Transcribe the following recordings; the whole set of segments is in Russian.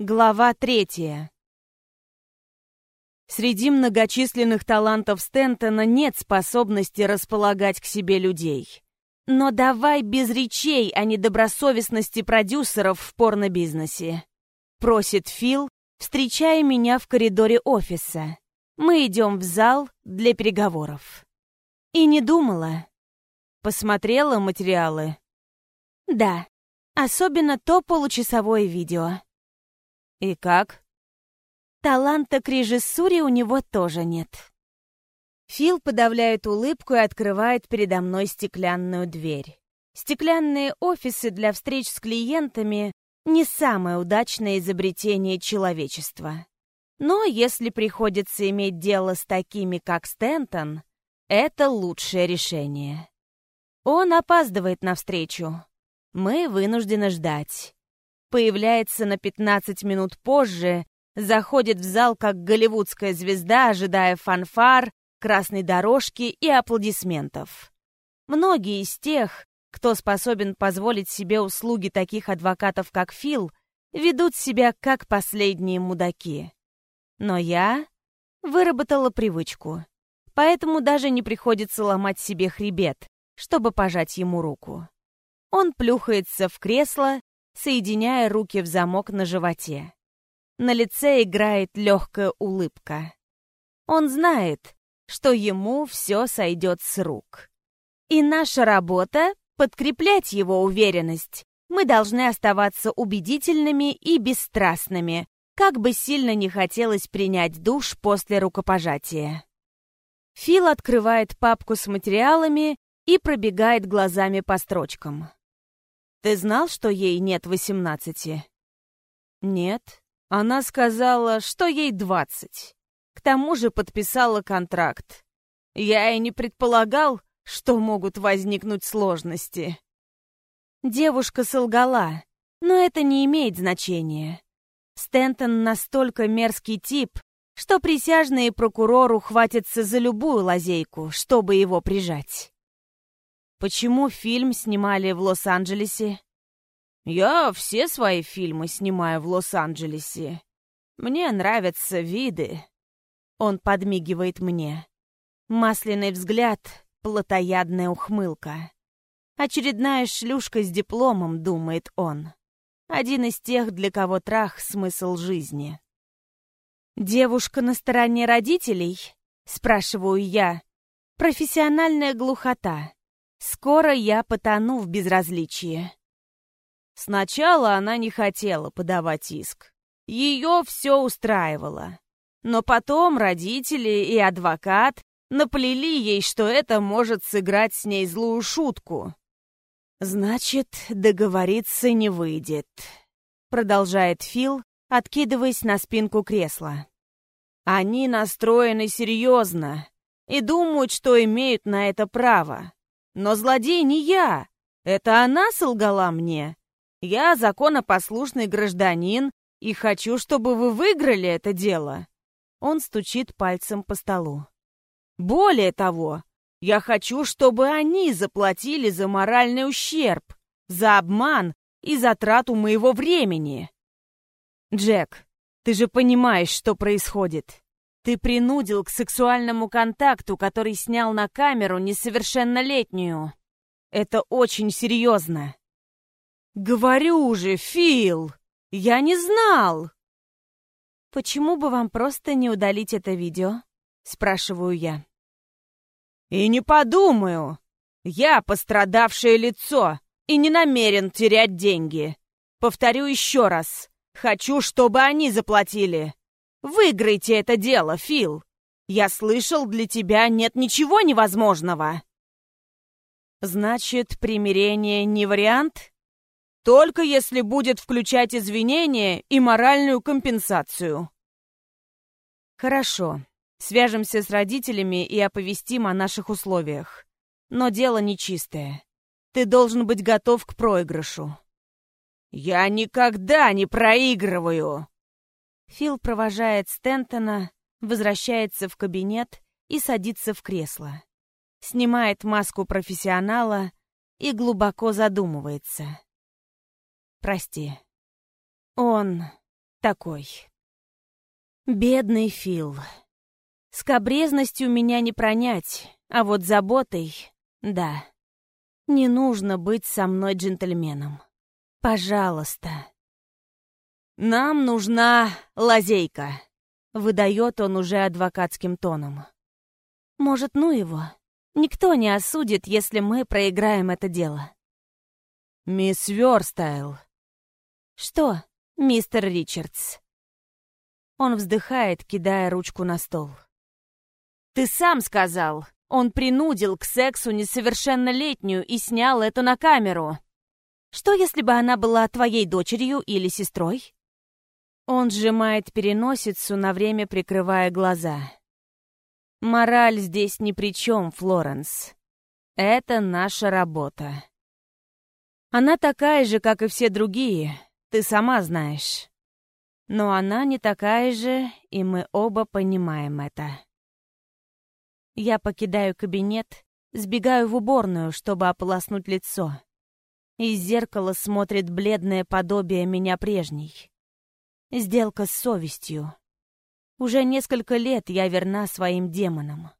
Глава третья. Среди многочисленных талантов Стентона нет способности располагать к себе людей. Но давай без речей о недобросовестности продюсеров в порнобизнесе. Просит Фил, встречая меня в коридоре офиса. Мы идем в зал для переговоров. И не думала. Посмотрела материалы? Да, особенно то получасовое видео. «И как?» Таланта к режиссуре у него тоже нет. Фил подавляет улыбку и открывает передо мной стеклянную дверь. Стеклянные офисы для встреч с клиентами — не самое удачное изобретение человечества. Но если приходится иметь дело с такими, как Стентон, это лучшее решение. Он опаздывает на встречу. Мы вынуждены ждать появляется на 15 минут позже, заходит в зал как голливудская звезда, ожидая фанфар, красной дорожки и аплодисментов. Многие из тех, кто способен позволить себе услуги таких адвокатов, как Фил, ведут себя как последние мудаки. Но я выработала привычку, поэтому даже не приходится ломать себе хребет, чтобы пожать ему руку. Он плюхается в кресло соединяя руки в замок на животе. На лице играет легкая улыбка. Он знает, что ему все сойдет с рук. И наша работа — подкреплять его уверенность. Мы должны оставаться убедительными и бесстрастными, как бы сильно не хотелось принять душ после рукопожатия. Фил открывает папку с материалами и пробегает глазами по строчкам. Ты знал, что ей нет восемнадцати?» «Нет. Она сказала, что ей двадцать. К тому же подписала контракт. Я и не предполагал, что могут возникнуть сложности». Девушка солгала, но это не имеет значения. Стентон настолько мерзкий тип, что присяжные прокурору хватятся за любую лазейку, чтобы его прижать. Почему фильм снимали в Лос-Анджелесе? Я все свои фильмы снимаю в Лос-Анджелесе. Мне нравятся виды. Он подмигивает мне. Масляный взгляд, плотоядная ухмылка. Очередная шлюшка с дипломом, думает он. Один из тех, для кого трах — смысл жизни. «Девушка на стороне родителей?» — спрашиваю я. «Профессиональная глухота. Скоро я потону в безразличии. Сначала она не хотела подавать иск. Ее все устраивало. Но потом родители и адвокат наплели ей, что это может сыграть с ней злую шутку. «Значит, договориться не выйдет», — продолжает Фил, откидываясь на спинку кресла. «Они настроены серьезно и думают, что имеют на это право. Но злодей не я. Это она солгала мне. Я законопослушный гражданин и хочу, чтобы вы выиграли это дело. Он стучит пальцем по столу. Более того, я хочу, чтобы они заплатили за моральный ущерб, за обман и затрату моего времени. Джек, ты же понимаешь, что происходит. Ты принудил к сексуальному контакту, который снял на камеру несовершеннолетнюю. Это очень серьезно. Говорю же, Фил, я не знал. Почему бы вам просто не удалить это видео? Спрашиваю я. И не подумаю. Я пострадавшее лицо и не намерен терять деньги. Повторю еще раз. Хочу, чтобы они заплатили. Выиграйте это дело, Фил. Я слышал, для тебя нет ничего невозможного. Значит, примирение не вариант? Только если будет включать извинения и моральную компенсацию. Хорошо. Свяжемся с родителями и оповестим о наших условиях. Но дело нечистое. Ты должен быть готов к проигрышу. Я никогда не проигрываю, Фил провожает Стентона, возвращается в кабинет и садится в кресло. Снимает маску профессионала и глубоко задумывается. Прости. Он такой. Бедный Фил. Скобрезностью меня не пронять, а вот заботой — да. Не нужно быть со мной джентльменом. Пожалуйста. «Нам нужна лазейка», — выдает он уже адвокатским тоном. «Может, ну его? Никто не осудит, если мы проиграем это дело». «Мисс Вёрстайл». «Что, мистер Ричардс?» Он вздыхает, кидая ручку на стол. «Ты сам сказал, он принудил к сексу несовершеннолетнюю и снял это на камеру. Что, если бы она была твоей дочерью или сестрой?» Он сжимает переносицу, на время прикрывая глаза. «Мораль здесь ни при чем, Флоренс. Это наша работа. Она такая же, как и все другие, ты сама знаешь. Но она не такая же, и мы оба понимаем это». Я покидаю кабинет, сбегаю в уборную, чтобы ополоснуть лицо. Из зеркала смотрит бледное подобие меня прежней. Сделка с совестью. Уже несколько лет я верна своим демонам.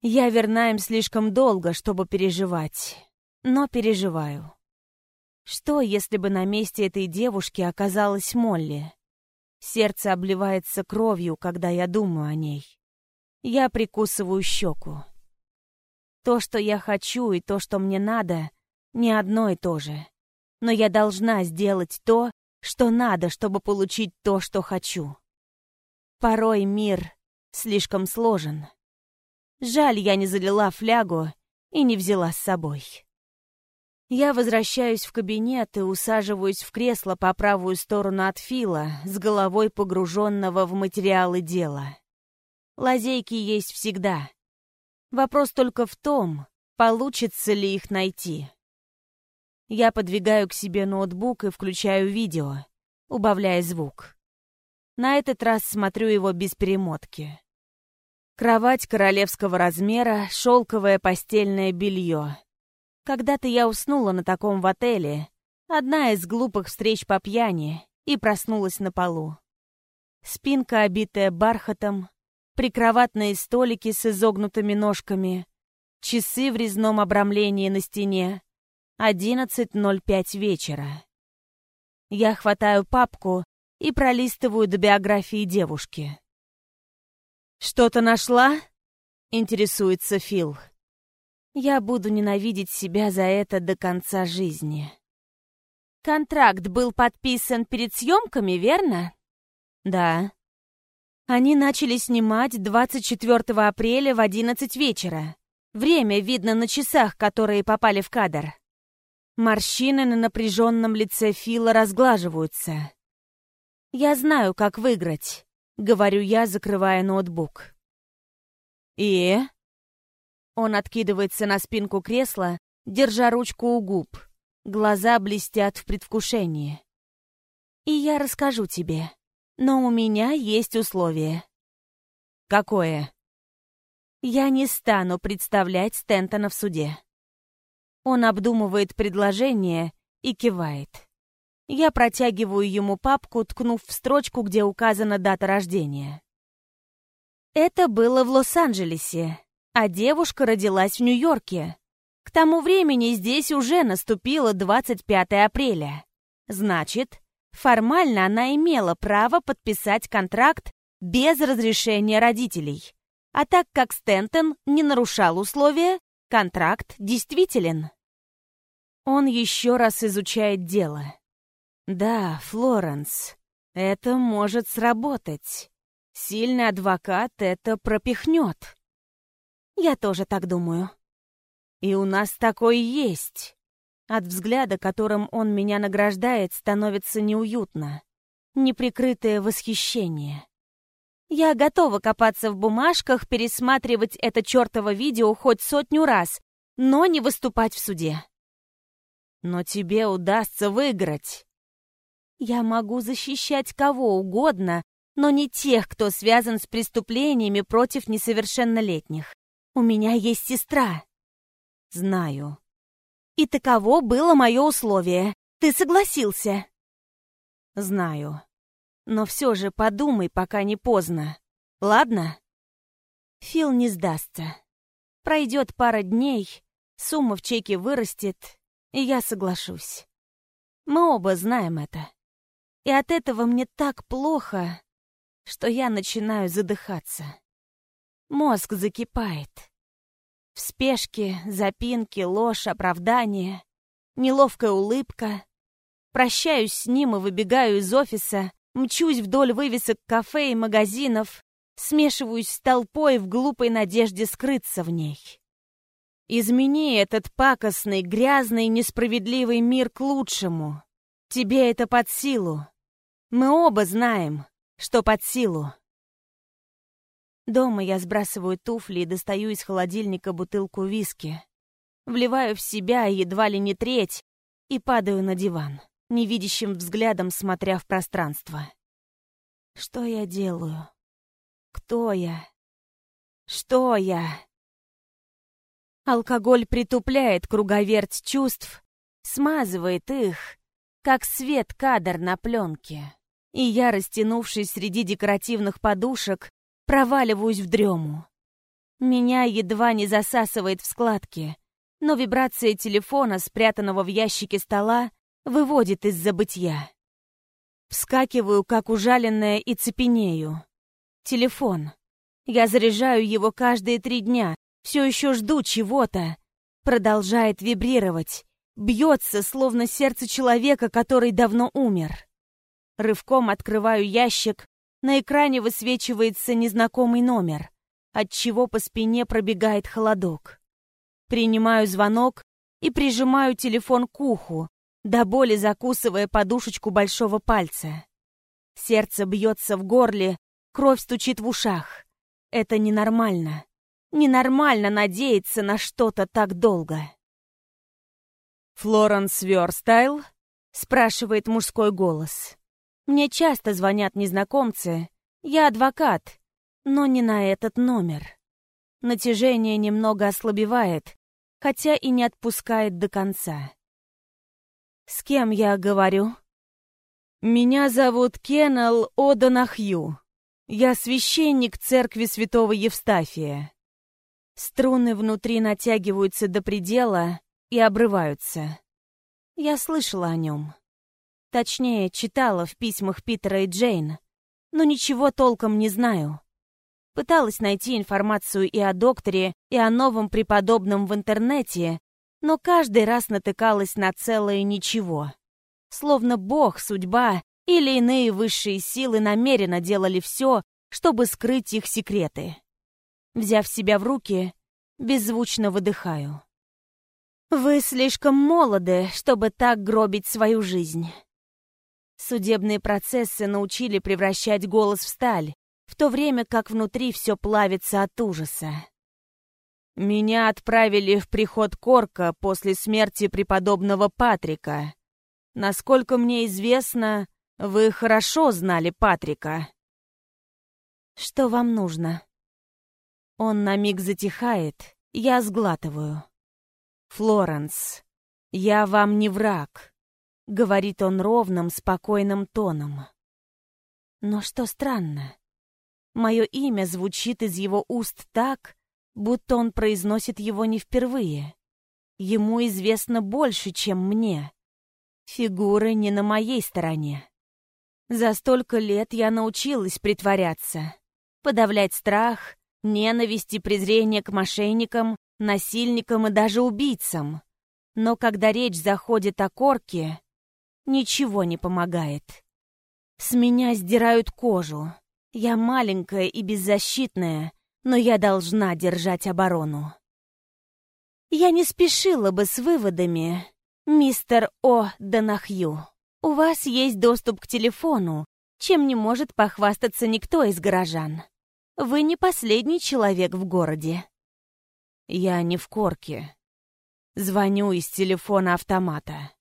Я верна им слишком долго, чтобы переживать. Но переживаю. Что, если бы на месте этой девушки оказалась Молли? Сердце обливается кровью, когда я думаю о ней. Я прикусываю щеку. То, что я хочу, и то, что мне надо, не одно и то же. Но я должна сделать то, что надо, чтобы получить то, что хочу. Порой мир слишком сложен. Жаль, я не залила флягу и не взяла с собой. Я возвращаюсь в кабинет и усаживаюсь в кресло по правую сторону от Фила, с головой погруженного в материалы дела. Лазейки есть всегда. Вопрос только в том, получится ли их найти. Я подвигаю к себе ноутбук и включаю видео, убавляя звук. На этот раз смотрю его без перемотки. Кровать королевского размера, шелковое постельное белье. Когда-то я уснула на таком в отеле, одна из глупых встреч по пьяни, и проснулась на полу. Спинка, обитая бархатом, прикроватные столики с изогнутыми ножками, часы в резном обрамлении на стене. 11.05 вечера. Я хватаю папку и пролистываю до биографии девушки. «Что-то нашла?» — интересуется Фил. «Я буду ненавидеть себя за это до конца жизни». «Контракт был подписан перед съемками, верно?» «Да». Они начали снимать 24 апреля в 11 вечера. Время видно на часах, которые попали в кадр. Морщины на напряженном лице Фила разглаживаются. «Я знаю, как выиграть», — говорю я, закрывая ноутбук. «И?» Он откидывается на спинку кресла, держа ручку у губ. Глаза блестят в предвкушении. «И я расскажу тебе». Но у меня есть условие. Какое? Я не стану представлять Стентона в суде. Он обдумывает предложение и кивает. Я протягиваю ему папку, ткнув в строчку, где указана дата рождения. Это было в Лос-Анджелесе, а девушка родилась в Нью-Йорке. К тому времени здесь уже наступило 25 апреля. Значит, Формально она имела право подписать контракт без разрешения родителей. А так как Стентон не нарушал условия, контракт действителен. Он еще раз изучает дело. Да, Флоренс, это может сработать. Сильный адвокат это пропихнет. Я тоже так думаю. И у нас такой есть. От взгляда, которым он меня награждает, становится неуютно. Неприкрытое восхищение. Я готова копаться в бумажках, пересматривать это чертово видео хоть сотню раз, но не выступать в суде. Но тебе удастся выиграть. Я могу защищать кого угодно, но не тех, кто связан с преступлениями против несовершеннолетних. У меня есть сестра. Знаю. И таково было мое условие. Ты согласился?» «Знаю». Но все же подумай, пока не поздно. Ладно? Фил не сдастся. Пройдет пара дней, сумма в чеке вырастет, и я соглашусь. Мы оба знаем это. И от этого мне так плохо, что я начинаю задыхаться. Мозг закипает. В спешке, запинки, ложь, оправдание, неловкая улыбка. Прощаюсь с ним и выбегаю из офиса, мчусь вдоль вывесок кафе и магазинов, смешиваюсь с толпой в глупой надежде скрыться в ней. Измени этот пакостный, грязный, несправедливый мир к лучшему. Тебе это под силу. Мы оба знаем, что под силу. Дома я сбрасываю туфли и достаю из холодильника бутылку виски. Вливаю в себя едва ли не треть и падаю на диван, невидящим взглядом смотря в пространство. Что я делаю? Кто я? Что я? Алкоголь притупляет круговерть чувств, смазывает их, как свет кадр на пленке. И я, растянувшись среди декоративных подушек, проваливаюсь в дрему. Меня едва не засасывает в складки, но вибрация телефона, спрятанного в ящике стола, выводит из забытья. Вскакиваю, как ужаленная, и цепенею. Телефон. Я заряжаю его каждые три дня, все еще жду чего-то. Продолжает вибрировать. Бьется, словно сердце человека, который давно умер. Рывком открываю ящик. На экране высвечивается незнакомый номер, отчего по спине пробегает холодок. Принимаю звонок и прижимаю телефон к уху, до боли закусывая подушечку большого пальца. Сердце бьется в горле, кровь стучит в ушах. Это ненормально. Ненормально надеяться на что-то так долго. «Флоренс Верстайл?» — спрашивает мужской голос. «Мне часто звонят незнакомцы. Я адвокат, но не на этот номер. Натяжение немного ослабевает, хотя и не отпускает до конца. С кем я говорю?» «Меня зовут Кеннел О'Донахью. Я священник церкви святого Евстафия. Струны внутри натягиваются до предела и обрываются. Я слышала о нем. Точнее, читала в письмах Питера и Джейн, но ничего толком не знаю. Пыталась найти информацию и о докторе, и о новом преподобном в интернете, но каждый раз натыкалась на целое ничего. Словно Бог, судьба или иные высшие силы намеренно делали все, чтобы скрыть их секреты. Взяв себя в руки, беззвучно выдыхаю. «Вы слишком молоды, чтобы так гробить свою жизнь». Судебные процессы научили превращать голос в сталь, в то время как внутри все плавится от ужаса. Меня отправили в приход Корка после смерти преподобного Патрика. Насколько мне известно, вы хорошо знали Патрика. Что вам нужно? Он на миг затихает, я сглатываю. «Флоренс, я вам не враг», — говорит он ровным, спокойным тоном. Но что странно, мое имя звучит из его уст так, будто он произносит его не впервые. Ему известно больше, чем мне. Фигуры не на моей стороне. За столько лет я научилась притворяться, подавлять страх, ненависть и презрение к мошенникам, насильникам и даже убийцам. Но когда речь заходит о корке, ничего не помогает. С меня сдирают кожу. Я маленькая и беззащитная, но я должна держать оборону. Я не спешила бы с выводами, мистер О. Донахью. У вас есть доступ к телефону, чем не может похвастаться никто из горожан. Вы не последний человек в городе. Я не в корке. Звоню из телефона автомата.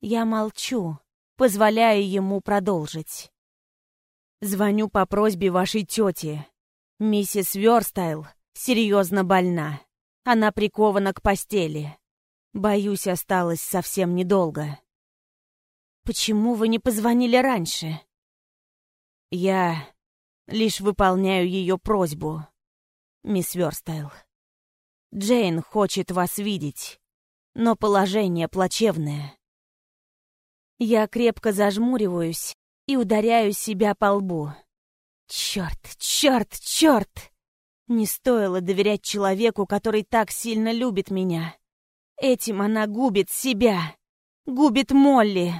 Я молчу, позволяя ему продолжить. Звоню по просьбе вашей тети. Миссис Верстайл серьезно больна. Она прикована к постели. Боюсь, осталось совсем недолго. Почему вы не позвонили раньше? Я лишь выполняю ее просьбу, мисс Верстайл. Джейн хочет вас видеть, но положение плачевное. Я крепко зажмуриваюсь и ударяю себя по лбу. Черт, черт, черт! Не стоило доверять человеку, который так сильно любит меня. Этим она губит себя, губит Молли.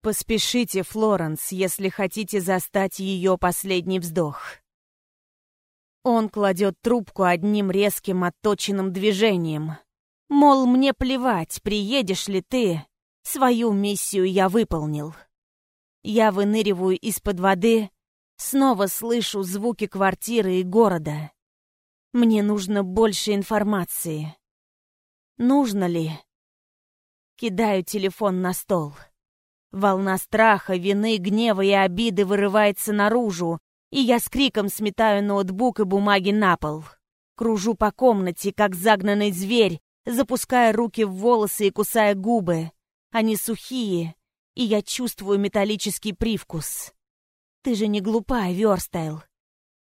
Поспешите, Флоренс, если хотите застать ее последний вздох. Он кладет трубку одним резким отточенным движением. Мол, мне плевать, приедешь ли ты, свою миссию я выполнил. Я выныриваю из-под воды, снова слышу звуки квартиры и города. Мне нужно больше информации. Нужно ли? Кидаю телефон на стол. Волна страха, вины, гнева и обиды вырывается наружу, и я с криком сметаю ноутбук и бумаги на пол. Кружу по комнате, как загнанный зверь, запуская руки в волосы и кусая губы. Они сухие, и я чувствую металлический привкус. Ты же не глупая, Верстайл.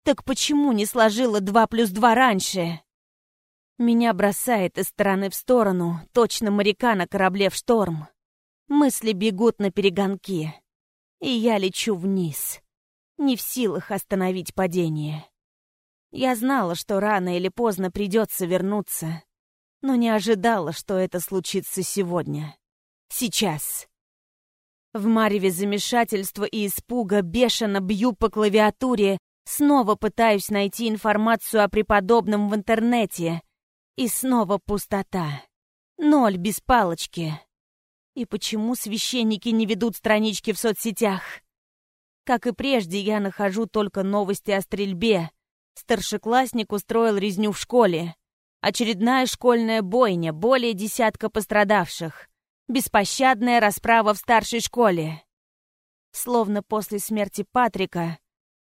Так почему не сложила два плюс два раньше? Меня бросает из стороны в сторону, точно моряка на корабле в шторм. Мысли бегут наперегонки, и я лечу вниз, не в силах остановить падение. Я знала, что рано или поздно придется вернуться, но не ожидала, что это случится сегодня. Сейчас. В мареве замешательства и испуга бешено бью по клавиатуре, снова пытаюсь найти информацию о преподобном в интернете. И снова пустота. Ноль без палочки. И почему священники не ведут странички в соцсетях? Как и прежде, я нахожу только новости о стрельбе. Старшеклассник устроил резню в школе. Очередная школьная бойня, более десятка пострадавших. Беспощадная расправа в старшей школе. Словно после смерти Патрика,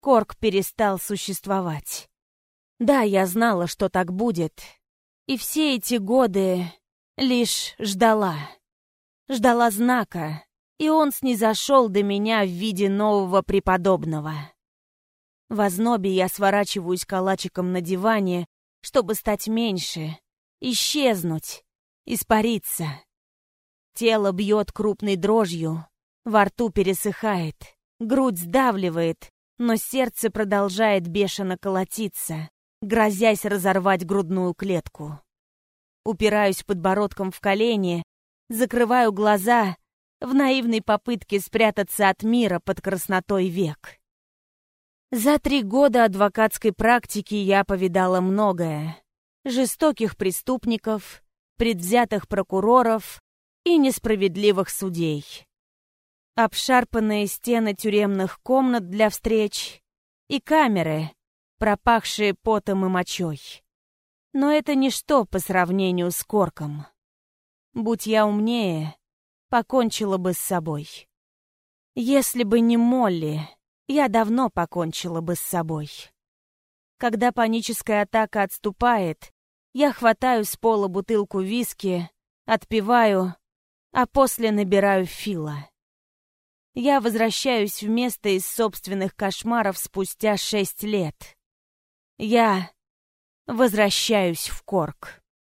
Корк перестал существовать. Да, я знала, что так будет. И все эти годы лишь ждала ждала знака, и он снизошел до меня в виде нового преподобного. В ознобе я сворачиваюсь калачиком на диване, чтобы стать меньше, исчезнуть, испариться. Тело бьет крупной дрожью, во рту пересыхает, грудь сдавливает, но сердце продолжает бешено колотиться, грозясь разорвать грудную клетку. Упираюсь подбородком в колени закрываю глаза в наивной попытке спрятаться от мира под краснотой век. За три года адвокатской практики я повидала многое. Жестоких преступников, предвзятых прокуроров и несправедливых судей. Обшарпанные стены тюремных комнат для встреч и камеры, пропахшие потом и мочой. Но это ничто по сравнению с Корком. Будь я умнее, покончила бы с собой. Если бы не Молли, я давно покончила бы с собой. Когда паническая атака отступает, я хватаю с пола бутылку виски, отпиваю, а после набираю Фила. Я возвращаюсь в место из собственных кошмаров спустя шесть лет. Я возвращаюсь в Корк.